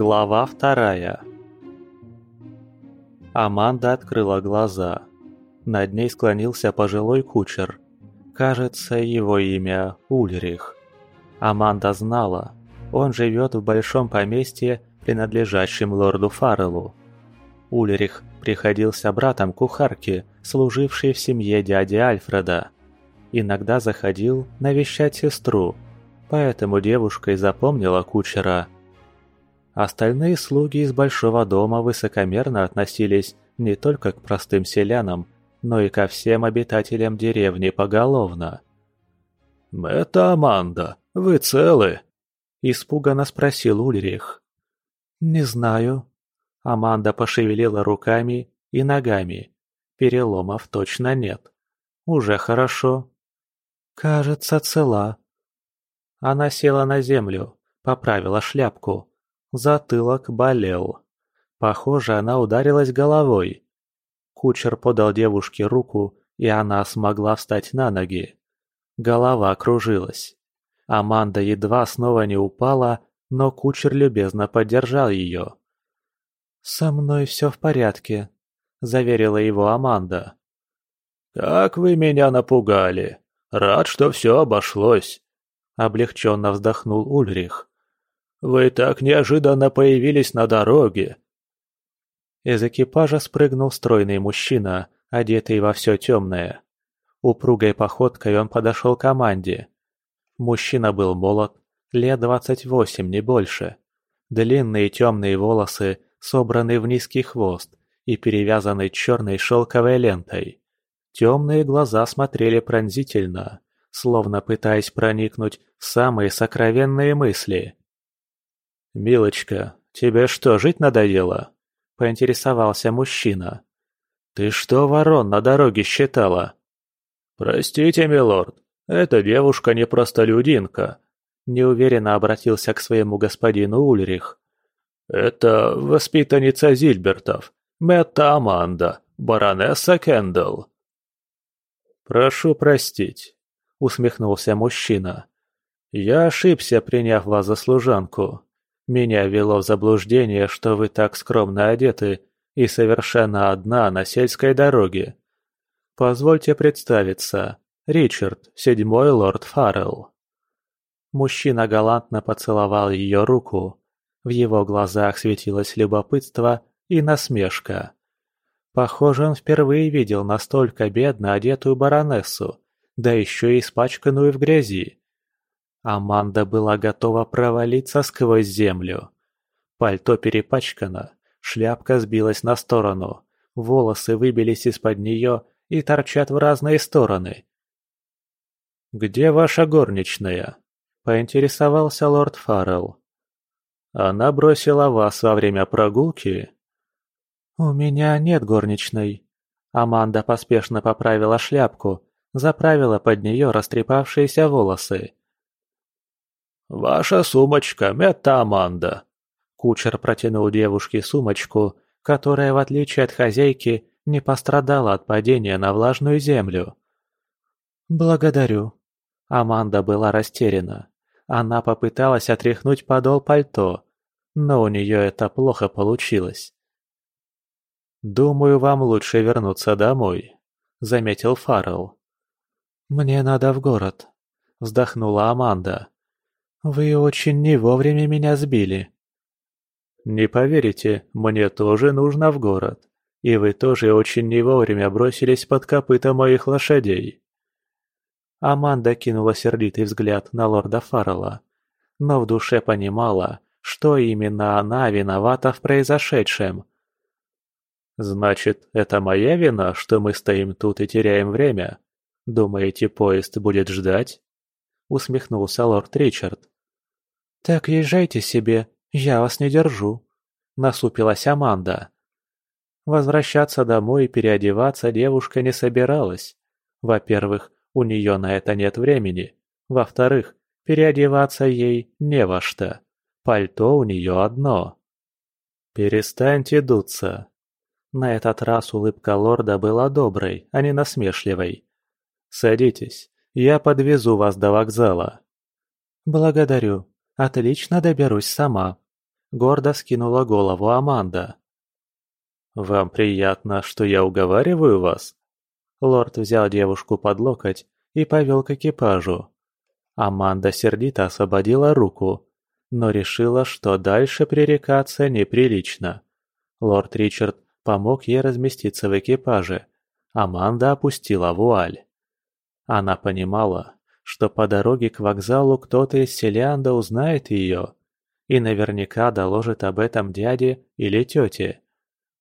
Глава вторая Аманда открыла глаза. Над ней склонился пожилой кучер. Кажется, его имя Ульрих. Аманда знала, он живет в большом поместье, принадлежащем лорду Фарреллу. Ульрих приходился братом кухарки, служившей в семье дяди Альфреда. Иногда заходил навещать сестру, поэтому девушка и запомнила кучера. Остальные слуги из большого дома высокомерно относились не только к простым селянам, но и ко всем обитателям деревни поголовно. «Это Аманда, вы целы?» – испуганно спросил Ульрих. «Не знаю». Аманда пошевелила руками и ногами. Переломов точно нет. Уже хорошо. «Кажется, цела». Она села на землю, поправила шляпку. Затылок болел. Похоже, она ударилась головой. Кучер подал девушке руку, и она смогла встать на ноги. Голова кружилась. Аманда едва снова не упала, но кучер любезно поддержал ее. «Со мной все в порядке», — заверила его Аманда. «Как вы меня напугали! Рад, что все обошлось!» — облегченно вздохнул Ульрих. «Вы так неожиданно появились на дороге. Из экипажа спрыгнул стройный мужчина, одетый во все темное. Упругой походкой он подошел к команде. Мужчина был молод, лет двадцать восемь, не больше. Длинные темные волосы, собраны в низкий хвост и перевязаны черной шелковой лентой. Темные глаза смотрели пронзительно, словно пытаясь проникнуть в самые сокровенные мысли. «Милочка, тебе что, жить надоело?» поинтересовался мужчина. «Ты что ворон на дороге считала?» «Простите, милорд, эта девушка не простолюдинка», — неуверенно обратился к своему господину Ульрих. «Это воспитанница Зильбертов, Мэтта Аманда, баронесса Кендалл». «Прошу простить», — усмехнулся мужчина. «Я ошибся, приняв вас за служанку. Меня вело в заблуждение, что вы так скромно одеты и совершенно одна на сельской дороге. Позвольте представиться. Ричард, седьмой лорд Фаррелл. Мужчина галантно поцеловал ее руку. В его глазах светилось любопытство и насмешка. Похоже, он впервые видел настолько бедно одетую баронессу, да еще и испачканную в грязи. Аманда была готова провалиться сквозь землю. Пальто перепачкано, шляпка сбилась на сторону, волосы выбились из-под нее и торчат в разные стороны. «Где ваша горничная?» – поинтересовался лорд Фаррелл. «Она бросила вас во время прогулки?» «У меня нет горничной». Аманда поспешно поправила шляпку, заправила под нее растрепавшиеся волосы. «Ваша сумочка, это Аманда!» Кучер протянул девушке сумочку, которая, в отличие от хозяйки, не пострадала от падения на влажную землю. «Благодарю». Аманда была растеряна. Она попыталась отряхнуть подол пальто, но у нее это плохо получилось. «Думаю, вам лучше вернуться домой», — заметил Фаррелл. «Мне надо в город», — вздохнула Аманда. «Вы очень не вовремя меня сбили». «Не поверите, мне тоже нужно в город. И вы тоже очень не вовремя бросились под копыта моих лошадей». Аманда кинула сердитый взгляд на лорда Фаррелла, но в душе понимала, что именно она виновата в произошедшем. «Значит, это моя вина, что мы стоим тут и теряем время? Думаете, поезд будет ждать?» — усмехнулся лорд Ричард. «Так езжайте себе, я вас не держу», — насупилась Аманда. Возвращаться домой и переодеваться девушка не собиралась. Во-первых, у нее на это нет времени. Во-вторых, переодеваться ей не во что. Пальто у нее одно. «Перестаньте дуться». На этот раз улыбка лорда была доброй, а не насмешливой. «Садитесь, я подвезу вас до вокзала». «Благодарю. Отлично доберусь сама». гордо скинула голову Аманда. «Вам приятно, что я уговариваю вас?» Лорд взял девушку под локоть и повел к экипажу. Аманда сердито освободила руку, но решила, что дальше пререкаться неприлично. Лорд Ричард помог ей разместиться в экипаже. Аманда опустила вуаль. Она понимала, что по дороге к вокзалу кто-то из селянда узнает ее и наверняка доложит об этом дяде или тете.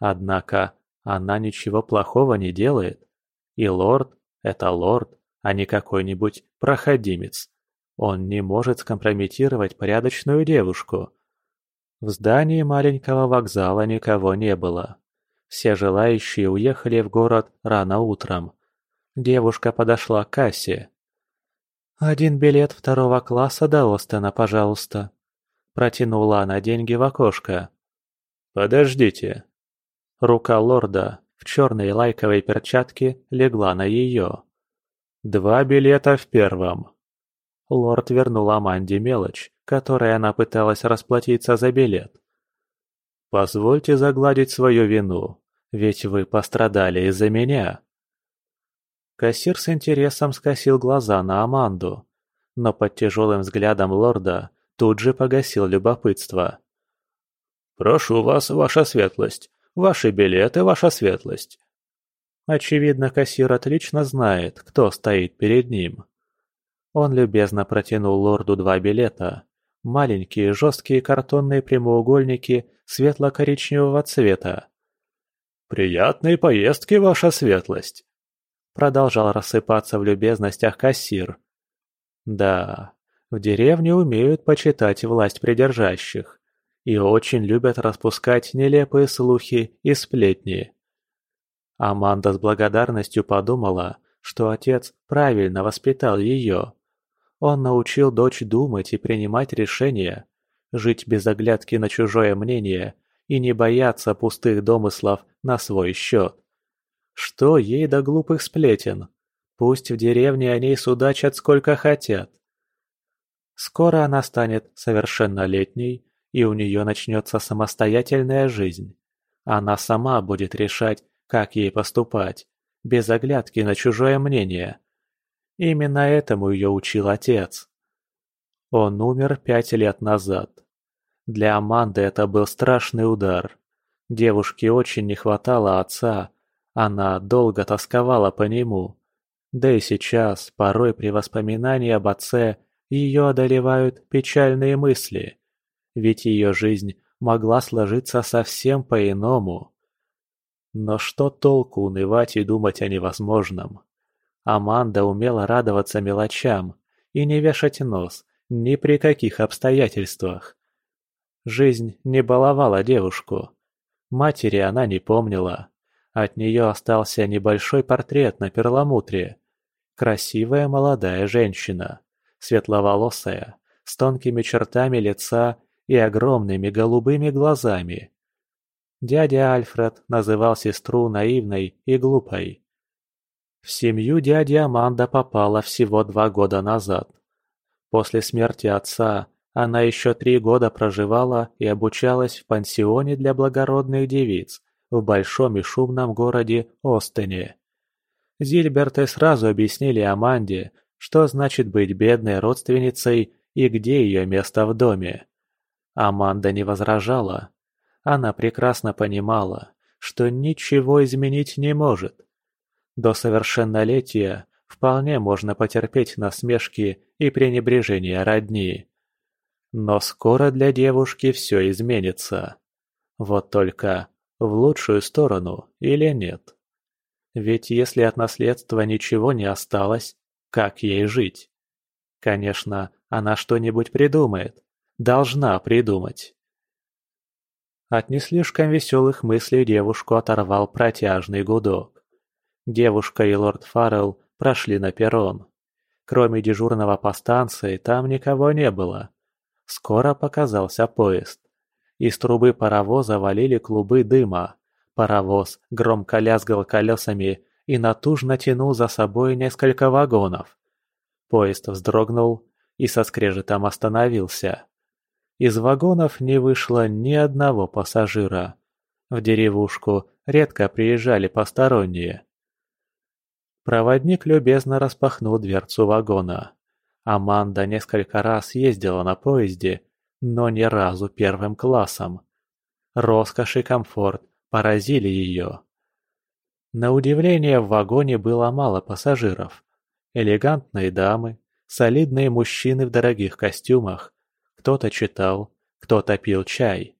Однако она ничего плохого не делает. И лорд – это лорд, а не какой-нибудь проходимец. Он не может скомпрометировать порядочную девушку. В здании маленького вокзала никого не было. Все желающие уехали в город рано утром. Девушка подошла к кассе. «Один билет второго класса до Остена, пожалуйста». Протянула она деньги в окошко. «Подождите». Рука лорда в черной лайковой перчатке легла на ее. «Два билета в первом». Лорд вернул Аманде мелочь, которой она пыталась расплатиться за билет. «Позвольте загладить свою вину, ведь вы пострадали из-за меня». Кассир с интересом скосил глаза на Аманду, но под тяжелым взглядом лорда тут же погасил любопытство. «Прошу вас, ваша светлость, ваши билеты, ваша светлость». Очевидно, кассир отлично знает, кто стоит перед ним. Он любезно протянул лорду два билета. Маленькие жесткие картонные прямоугольники светло-коричневого цвета. «Приятной поездки, ваша светлость!» Продолжал рассыпаться в любезностях кассир. Да, в деревне умеют почитать власть придержащих и очень любят распускать нелепые слухи и сплетни. Аманда с благодарностью подумала, что отец правильно воспитал ее. Он научил дочь думать и принимать решения, жить без оглядки на чужое мнение и не бояться пустых домыслов на свой счет. Что ей до глупых сплетен? Пусть в деревне о ней судачат сколько хотят. Скоро она станет совершеннолетней, и у нее начнется самостоятельная жизнь. Она сама будет решать, как ей поступать, без оглядки на чужое мнение. Именно этому ее учил отец. Он умер пять лет назад. Для Аманды это был страшный удар. Девушке очень не хватало отца, она долго тосковала по нему. Да и сейчас, порой при воспоминании об отце, ее одолевают печальные мысли. Ведь ее жизнь могла сложиться совсем по-иному. Но что толку унывать и думать о невозможном? Аманда умела радоваться мелочам и не вешать нос ни при каких обстоятельствах. Жизнь не баловала девушку. Матери она не помнила. От нее остался небольшой портрет на перламутре. Красивая молодая женщина, светловолосая, с тонкими чертами лица и огромными голубыми глазами. Дядя Альфред называл сестру наивной и глупой. В семью дяди Аманда попала всего два года назад. После смерти отца она еще три года проживала и обучалась в пансионе для благородных девиц, в большом и шумном городе Остене. Зильберты сразу объяснили Аманде, что значит быть бедной родственницей и где ее место в доме. Аманда не возражала. Она прекрасно понимала, что ничего изменить не может. До совершеннолетия вполне можно потерпеть насмешки и пренебрежение родни. Но скоро для девушки все изменится. Вот только в лучшую сторону или нет. Ведь если от наследства ничего не осталось, как ей жить? Конечно, она что-нибудь придумает. Должна придумать. От не слишком веселых мыслей девушку оторвал протяжный гудок. Девушка и лорд Фаррелл прошли на перрон. Кроме дежурного по станции, там никого не было. Скоро показался поезд. Из трубы паровоза валили клубы дыма. Паровоз громко лязгал колесами и натужно тянул за собой несколько вагонов. Поезд вздрогнул и со скрежетом остановился. Из вагонов не вышло ни одного пассажира. В деревушку редко приезжали посторонние. Проводник любезно распахнул дверцу вагона. Аманда несколько раз ездила на поезде, но ни разу первым классом. Роскошь и комфорт поразили ее. На удивление в вагоне было мало пассажиров. Элегантные дамы, солидные мужчины в дорогих костюмах. Кто-то читал, кто-то пил чай.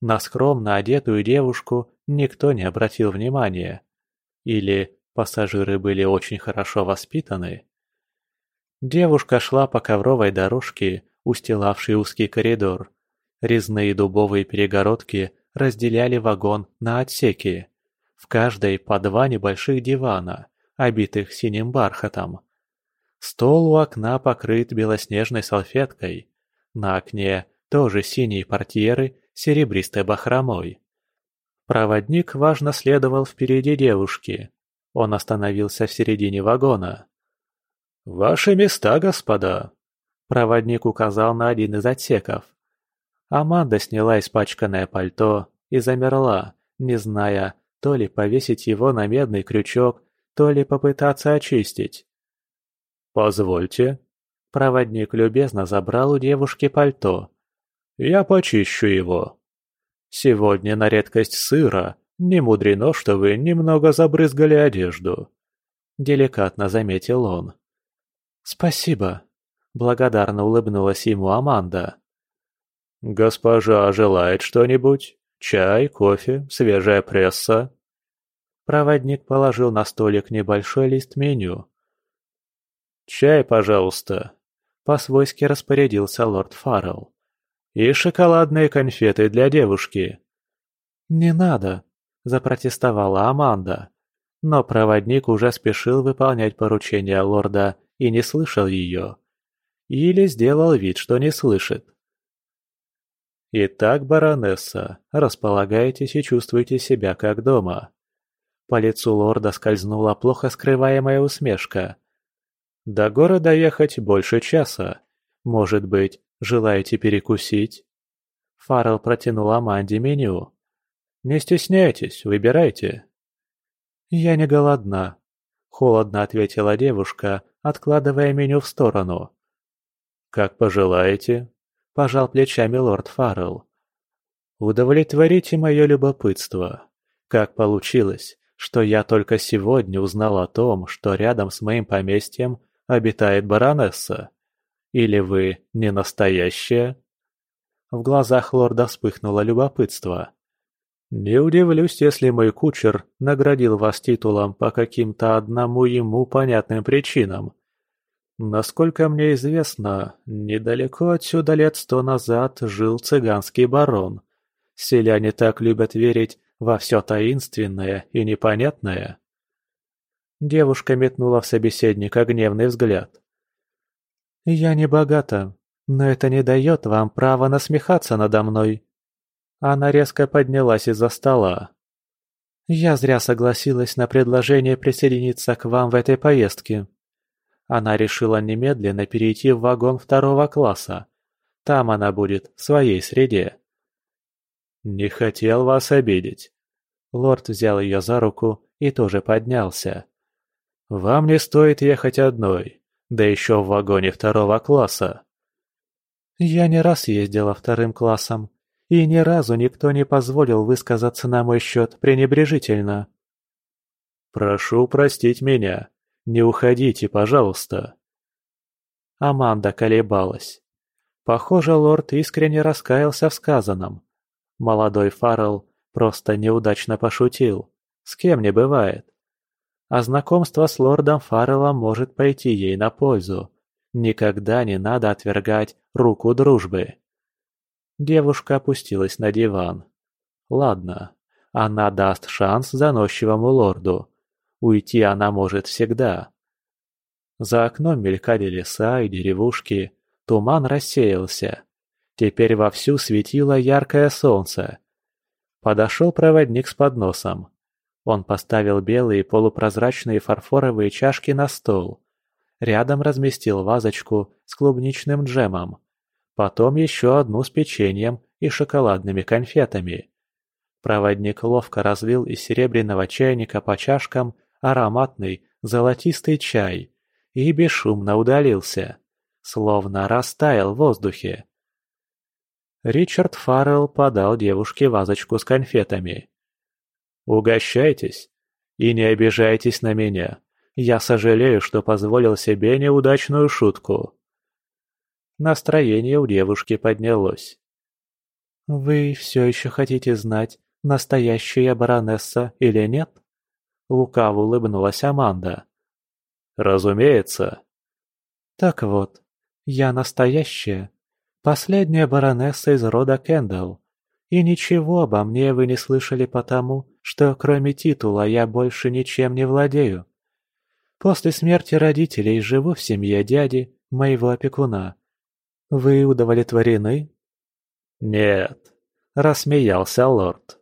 На скромно одетую девушку никто не обратил внимания. Или пассажиры были очень хорошо воспитаны. Девушка шла по ковровой дорожке, устилавшей узкий коридор. Резные дубовые перегородки разделяли вагон на отсеки. В каждой по два небольших дивана, обитых синим бархатом. Стол у окна покрыт белоснежной салфеткой. На окне тоже синие портьеры серебристой бахромой. Проводник важно следовал впереди девушки. Он остановился в середине вагона. «Ваши места, господа!» Проводник указал на один из отсеков. Аманда сняла испачканное пальто и замерла, не зная, то ли повесить его на медный крючок, то ли попытаться очистить. «Позвольте». Проводник любезно забрал у девушки пальто. «Я почищу его. Сегодня на редкость сыра, не мудрено, что вы немного забрызгали одежду», — деликатно заметил он. «Спасибо», — благодарно улыбнулась ему Аманда. «Госпожа желает что-нибудь? Чай, кофе, свежая пресса?» Проводник положил на столик небольшой лист меню. «Чай, пожалуйста», — по-свойски распорядился лорд Фаррелл. «И шоколадные конфеты для девушки». «Не надо», — запротестовала Аманда. Но проводник уже спешил выполнять поручение лорда и не слышал ее. Или сделал вид, что не слышит. «Итак, баронесса, располагайтесь и чувствуйте себя как дома». По лицу лорда скользнула плохо скрываемая усмешка. «До города ехать больше часа. Может быть, желаете перекусить?» Фаррелл протянул Аманде меню. «Не стесняйтесь, выбирайте». «Я не голодна», — холодно ответила девушка, откладывая меню в сторону. «Как пожелаете», — пожал плечами лорд Фаррелл. «Удовлетворите мое любопытство. Как получилось, что я только сегодня узнал о том, что рядом с моим поместьем обитает баронесса? Или вы не настоящая?» В глазах лорда вспыхнуло любопытство. «Не удивлюсь, если мой кучер наградил вас титулом по каким-то одному ему понятным причинам. Насколько мне известно, недалеко отсюда лет сто назад жил цыганский барон. Селяне так любят верить во все таинственное и непонятное». Девушка метнула в собеседника гневный взгляд. «Я не богата, но это не дает вам права насмехаться надо мной», она резко поднялась из-за стола. «Я зря согласилась на предложение присоединиться к вам в этой поездке». Она решила немедленно перейти в вагон второго класса. Там она будет в своей среде. «Не хотел вас обидеть». Лорд взял ее за руку и тоже поднялся. «Вам не стоит ехать одной, да еще в вагоне второго класса». «Я не раз ездила вторым классом», и ни разу никто не позволил высказаться на мой счет пренебрежительно. «Прошу простить меня. Не уходите, пожалуйста». Аманда колебалась. Похоже, лорд искренне раскаялся в сказанном. Молодой Фаррелл просто неудачно пошутил. С кем не бывает. А знакомство с лордом Фарреллом может пойти ей на пользу. Никогда не надо отвергать руку дружбы. Девушка опустилась на диван. Ладно, она даст шанс заносчивому лорду. Уйти она может всегда. За окном мелькали леса и деревушки, туман рассеялся. Теперь вовсю светило яркое солнце. Подошел проводник с подносом. Он поставил белые полупрозрачные фарфоровые чашки на стол. Рядом разместил вазочку с клубничным джемом. потом еще одну с печеньем и шоколадными конфетами. Проводник ловко разлил из серебряного чайника по чашкам ароматный золотистый чай и бесшумно удалился, словно растаял в воздухе. Ричард Фаррелл подал девушке вазочку с конфетами. «Угощайтесь и не обижайтесь на меня. Я сожалею, что позволил себе неудачную шутку». Настроение у девушки поднялось. «Вы все еще хотите знать, настоящая баронесса или нет?» Лукаво улыбнулась Аманда. «Разумеется». «Так вот, я настоящая, последняя баронесса из рода Кендалл, и ничего обо мне вы не слышали потому, что кроме титула я больше ничем не владею. После смерти родителей живу в семье дяди, моего опекуна. Вы удовлетворены?» «Нет», — рассмеялся лорд.